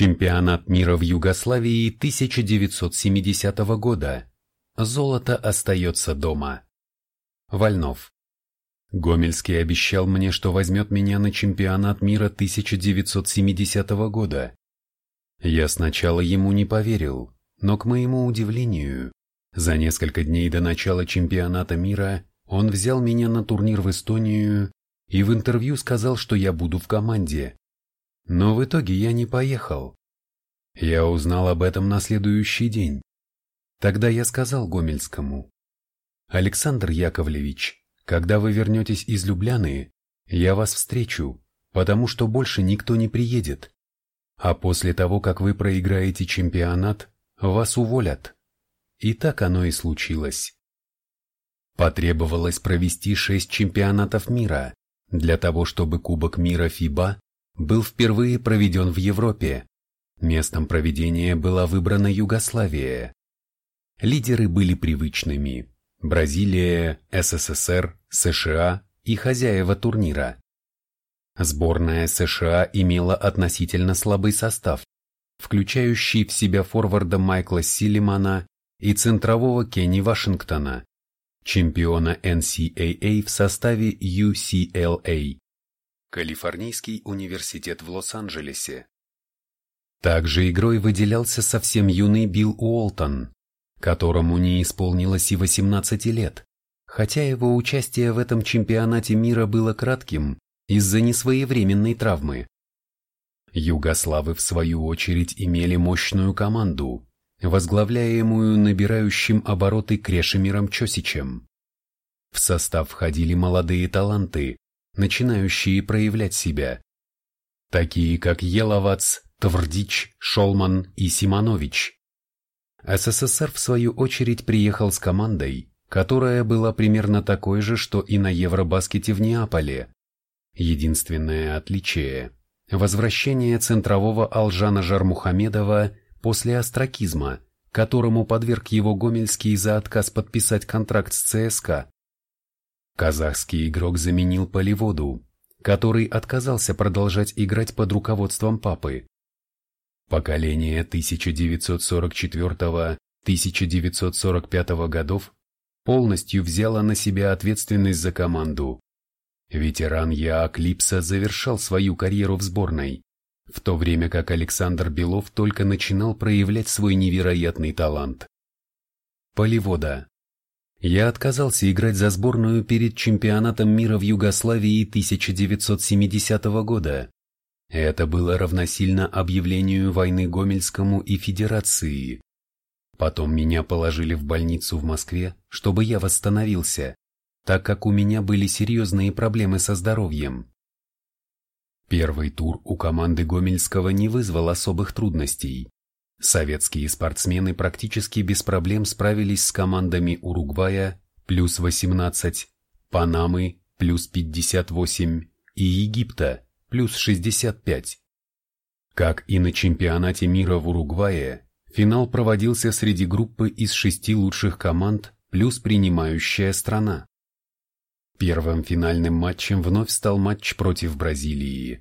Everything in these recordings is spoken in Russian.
Чемпионат мира в Югославии 1970 года. Золото остается дома. Вольнов. Гомельский обещал мне, что возьмет меня на чемпионат мира 1970 года. Я сначала ему не поверил, но к моему удивлению, за несколько дней до начала чемпионата мира он взял меня на турнир в Эстонию и в интервью сказал, что я буду в команде. Но в итоге я не поехал. Я узнал об этом на следующий день. Тогда я сказал Гомельскому, «Александр Яковлевич, когда вы вернетесь из Любляны, я вас встречу, потому что больше никто не приедет. А после того, как вы проиграете чемпионат, вас уволят». И так оно и случилось. Потребовалось провести шесть чемпионатов мира для того, чтобы Кубок мира ФИБА был впервые проведен в Европе. Местом проведения была выбрана Югославия. Лидеры были привычными – Бразилия, СССР, США и хозяева турнира. Сборная США имела относительно слабый состав, включающий в себя форварда Майкла Силимана и центрового Кенни Вашингтона, чемпиона NCAA в составе UCLA, Калифорнийский университет в Лос-Анджелесе. Также игрой выделялся совсем юный Билл Уолтон, которому не исполнилось и 18 лет, хотя его участие в этом чемпионате мира было кратким из-за несвоевременной травмы. Югославы в свою очередь имели мощную команду, возглавляемую набирающим обороты Крешемиром Чосичем. В состав входили молодые таланты, начинающие проявлять себя, такие как Еловац, Тврдич, Шолман и Симонович. СССР в свою очередь приехал с командой, которая была примерно такой же, что и на Евробаскете в Неаполе. Единственное отличие – возвращение центрового Алжана Жармухамедова после остракизма, которому подверг его Гомельский за отказ подписать контракт с ЦСКА. Казахский игрок заменил Поливоду, который отказался продолжать играть под руководством папы. Поколение 1944-1945 годов полностью взяло на себя ответственность за команду. Ветеран Яак Липса завершал свою карьеру в сборной в то время как Александр Белов только начинал проявлять свой невероятный талант. Поливода. Я отказался играть за сборную перед чемпионатом мира в Югославии 1970 года. Это было равносильно объявлению войны Гомельскому и Федерации. Потом меня положили в больницу в Москве, чтобы я восстановился, так как у меня были серьезные проблемы со здоровьем. Первый тур у команды Гомельского не вызвал особых трудностей. Советские спортсмены практически без проблем справились с командами Уругвая плюс 18, Панамы плюс 58 и Египта плюс 65. Как и на чемпионате мира в Уругвае, финал проводился среди группы из шести лучших команд плюс принимающая страна. Первым финальным матчем вновь стал матч против Бразилии.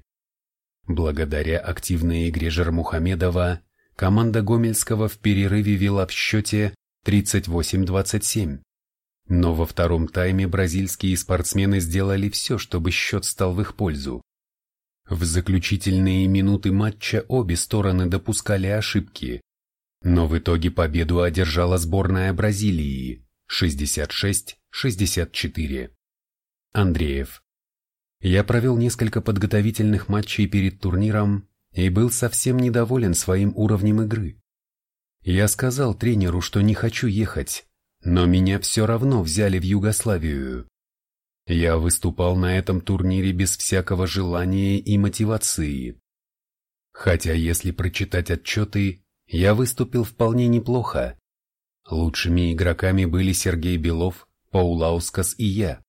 Благодаря активной игре Жермухамедова, команда Гомельского в перерыве вела в счете 38-27. Но во втором тайме бразильские спортсмены сделали все, чтобы счет стал в их пользу. В заключительные минуты матча обе стороны допускали ошибки, но в итоге победу одержала сборная Бразилии 66-64. Андреев. Я провел несколько подготовительных матчей перед турниром и был совсем недоволен своим уровнем игры. Я сказал тренеру, что не хочу ехать, но меня все равно взяли в Югославию. Я выступал на этом турнире без всякого желания и мотивации. Хотя если прочитать отчеты, я выступил вполне неплохо. Лучшими игроками были Сергей Белов, Паулаускас и я.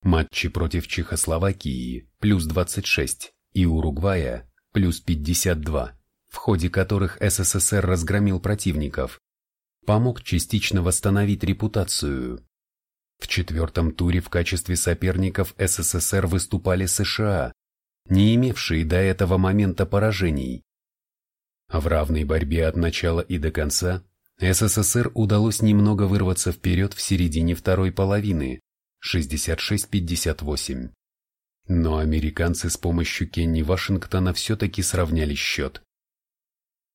Матчи против Чехословакии плюс 26 и Уругвая плюс 52, в ходе которых СССР разгромил противников, помог частично восстановить репутацию. В четвертом туре в качестве соперников СССР выступали США, не имевшие до этого момента поражений. В равной борьбе от начала и до конца СССР удалось немного вырваться вперед в середине второй половины, 66-58. Но американцы с помощью Кенни Вашингтона все-таки сравняли счет.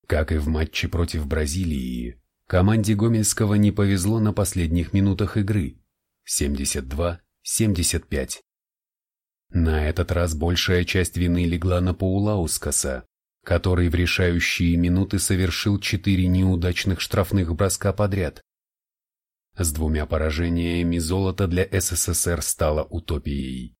Как и в матче против Бразилии, команде Гомельского не повезло на последних минутах игры – 72-75. На этот раз большая часть вины легла на Паулаускаса, который в решающие минуты совершил четыре неудачных штрафных броска подряд. С двумя поражениями золото для СССР стало утопией.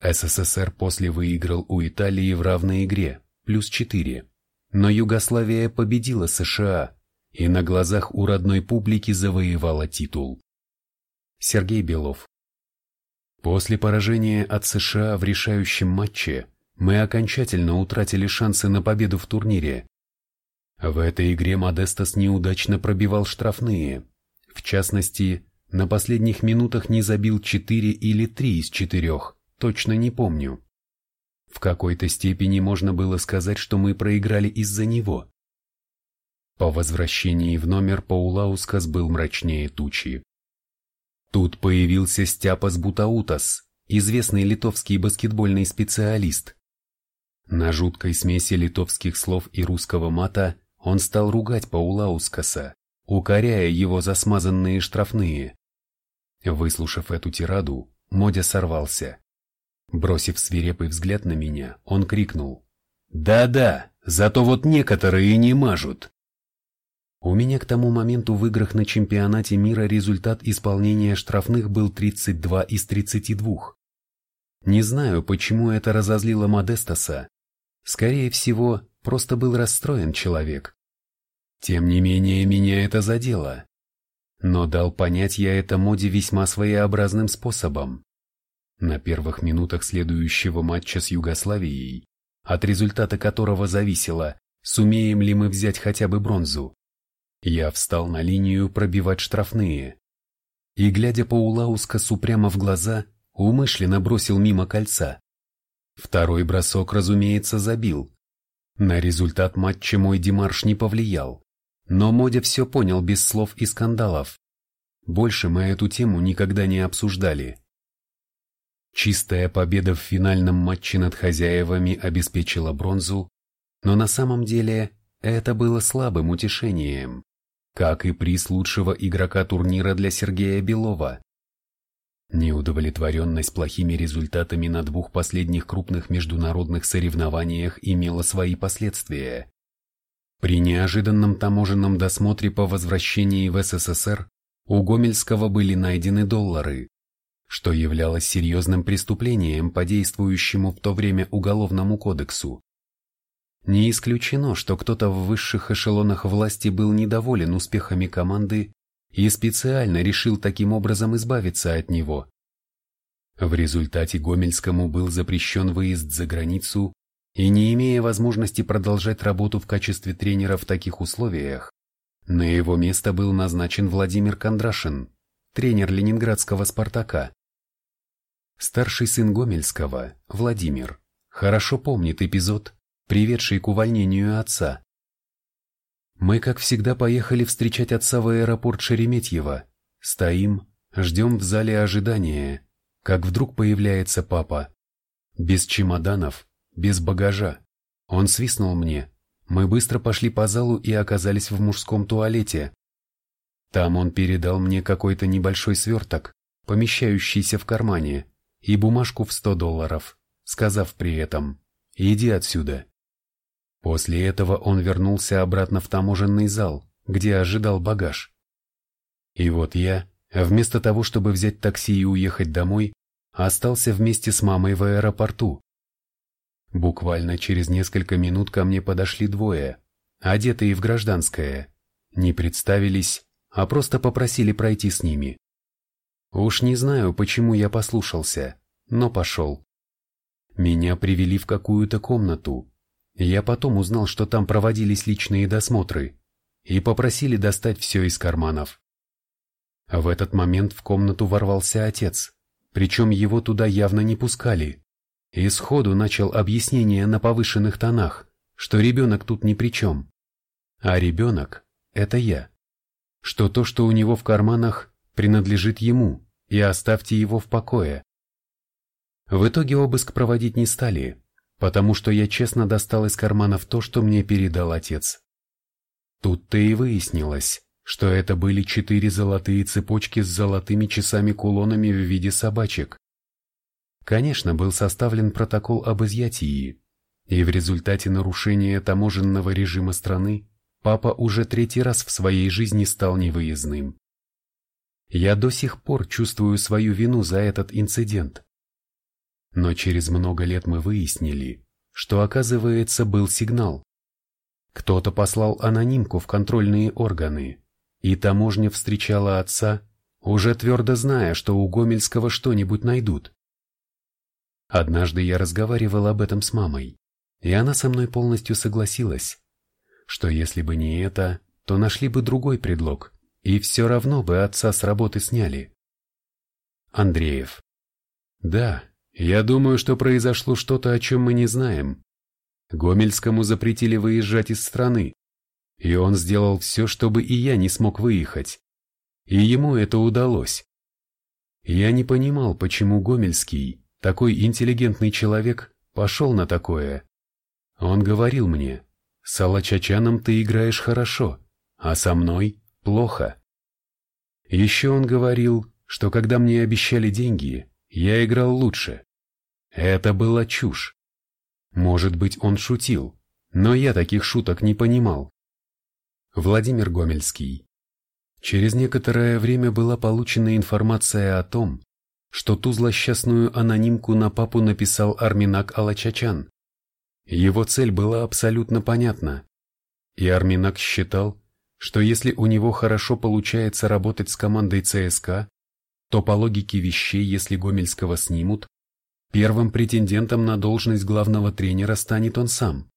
СССР после выиграл у Италии в равной игре, плюс 4, но Югославия победила США и на глазах у родной публики завоевала титул. Сергей Белов После поражения от США в решающем матче мы окончательно утратили шансы на победу в турнире. В этой игре Модестас неудачно пробивал штрафные. В частности, на последних минутах не забил 4 или 3 из 4, точно не помню. В какой-то степени можно было сказать, что мы проиграли из-за него. По возвращении в номер Паулаускас был мрачнее тучи. Тут появился Стяпас Бутаутас, известный литовский баскетбольный специалист, на жуткой смеси литовских слов и русского мата он стал ругать Паулаускаса, укоряя его за смазанные штрафные. Выслушав эту тираду, Модя сорвался. Бросив свирепый взгляд на меня, он крикнул. «Да-да, зато вот некоторые не мажут!» У меня к тому моменту в играх на чемпионате мира результат исполнения штрафных был 32 из 32. Не знаю, почему это разозлило Модестаса, Скорее всего, просто был расстроен человек. Тем не менее, меня это задело. Но дал понять я это моде весьма своеобразным способом. На первых минутах следующего матча с Югославией, от результата которого зависело, сумеем ли мы взять хотя бы бронзу, я встал на линию пробивать штрафные. И, глядя по Улаускасу прямо в глаза, умышленно бросил мимо кольца. Второй бросок, разумеется, забил. На результат матча мой демарш не повлиял. Но Модя все понял без слов и скандалов. Больше мы эту тему никогда не обсуждали. Чистая победа в финальном матче над хозяевами обеспечила бронзу, но на самом деле это было слабым утешением, как и приз лучшего игрока турнира для Сергея Белова. Неудовлетворенность плохими результатами на двух последних крупных международных соревнованиях имела свои последствия. При неожиданном таможенном досмотре по возвращении в СССР у Гомельского были найдены доллары, что являлось серьезным преступлением по действующему в то время Уголовному кодексу. Не исключено, что кто-то в высших эшелонах власти был недоволен успехами команды и специально решил таким образом избавиться от него. В результате Гомельскому был запрещен выезд за границу, и не имея возможности продолжать работу в качестве тренера в таких условиях, на его место был назначен Владимир Кондрашин, тренер ленинградского «Спартака». Старший сын Гомельского, Владимир, хорошо помнит эпизод, приведший к увольнению отца. Мы, как всегда, поехали встречать отца в аэропорт Шереметьево. Стоим, ждем в зале ожидания, как вдруг появляется папа. Без чемоданов, без багажа. Он свистнул мне. Мы быстро пошли по залу и оказались в мужском туалете. Там он передал мне какой-то небольшой сверток, помещающийся в кармане, и бумажку в сто долларов, сказав при этом «Иди отсюда». После этого он вернулся обратно в таможенный зал, где ожидал багаж. И вот я, вместо того, чтобы взять такси и уехать домой, остался вместе с мамой в аэропорту. Буквально через несколько минут ко мне подошли двое, одетые в гражданское, не представились, а просто попросили пройти с ними. Уж не знаю, почему я послушался, но пошел. Меня привели в какую-то комнату, я потом узнал, что там проводились личные досмотры и попросили достать все из карманов. В этот момент в комнату ворвался отец, причем его туда явно не пускали, и сходу начал объяснение на повышенных тонах, что ребенок тут ни при чем. А ребенок – это я. Что то, что у него в карманах, принадлежит ему, и оставьте его в покое. В итоге обыск проводить не стали, потому что я честно достал из карманов то, что мне передал отец. Тут-то и выяснилось, что это были четыре золотые цепочки с золотыми часами-кулонами в виде собачек. Конечно, был составлен протокол об изъятии, и в результате нарушения таможенного режима страны папа уже третий раз в своей жизни стал невыездным. Я до сих пор чувствую свою вину за этот инцидент. Но через много лет мы выяснили, что оказывается был сигнал. Кто-то послал анонимку в контрольные органы, и таможня встречала отца, уже твердо зная, что у Гомельского что-нибудь найдут. Однажды я разговаривал об этом с мамой, и она со мной полностью согласилась, что если бы не это, то нашли бы другой предлог, и все равно бы отца с работы сняли. Андреев. Да, я думаю, что произошло что-то, о чем мы не знаем. Гомельскому запретили выезжать из страны, и он сделал все, чтобы и я не смог выехать. И ему это удалось. Я не понимал, почему Гомельский, такой интеллигентный человек, пошел на такое. Он говорил мне, с Алачачаном ты играешь хорошо, а со мной плохо. Еще он говорил, что когда мне обещали деньги, я играл лучше. Это была чушь. Может быть, он шутил, но я таких шуток не понимал. Владимир Гомельский. Через некоторое время была получена информация о том, что ту злосчастную анонимку на папу написал Арминак Алачачан. Его цель была абсолютно понятна. И Арминак считал, что если у него хорошо получается работать с командой ЦСКА, то по логике вещей, если Гомельского снимут, Первым претендентом на должность главного тренера станет он сам.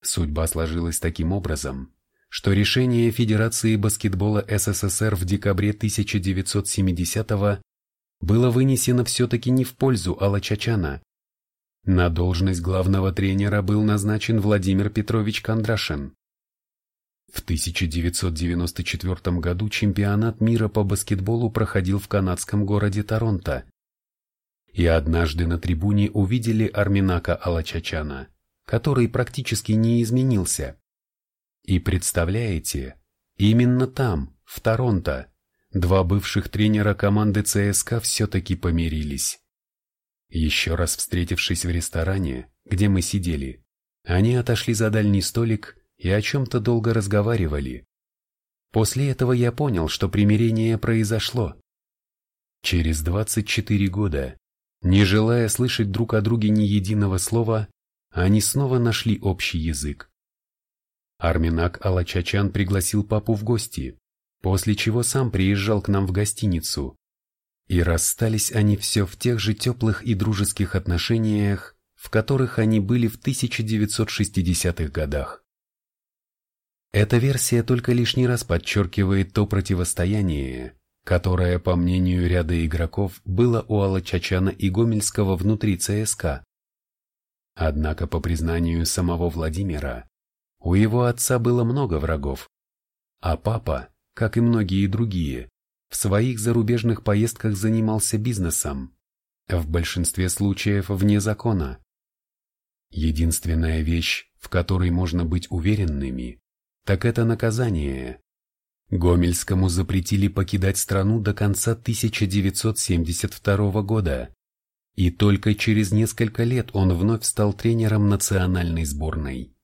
Судьба сложилась таким образом, что решение Федерации баскетбола СССР в декабре 1970-го было вынесено все-таки не в пользу Алла Чачана. На должность главного тренера был назначен Владимир Петрович Кондрашин. В 1994 году чемпионат мира по баскетболу проходил в канадском городе Торонто и однажды на трибуне увидели Арминака Алачачана, который практически не изменился. И представляете, именно там, в Торонто, два бывших тренера команды ЦСКА все-таки помирились. Еще раз встретившись в ресторане, где мы сидели, они отошли за дальний столик и о чем-то долго разговаривали. После этого я понял, что примирение произошло. Через 24 года не желая слышать друг о друге ни единого слова, они снова нашли общий язык. Арминак Алачачан пригласил папу в гости, после чего сам приезжал к нам в гостиницу. И расстались они все в тех же теплых и дружеских отношениях, в которых они были в 1960-х годах. Эта версия только лишний раз подчеркивает то противостояние, которое, по мнению ряда игроков, было у Алла Чачана и Гомельского внутри ЦСКА. Однако, по признанию самого Владимира, у его отца было много врагов, а папа, как и многие другие, в своих зарубежных поездках занимался бизнесом, в большинстве случаев вне закона. Единственная вещь, в которой можно быть уверенными, так это наказание, Гомельскому запретили покидать страну до конца 1972 года, и только через несколько лет он вновь стал тренером национальной сборной.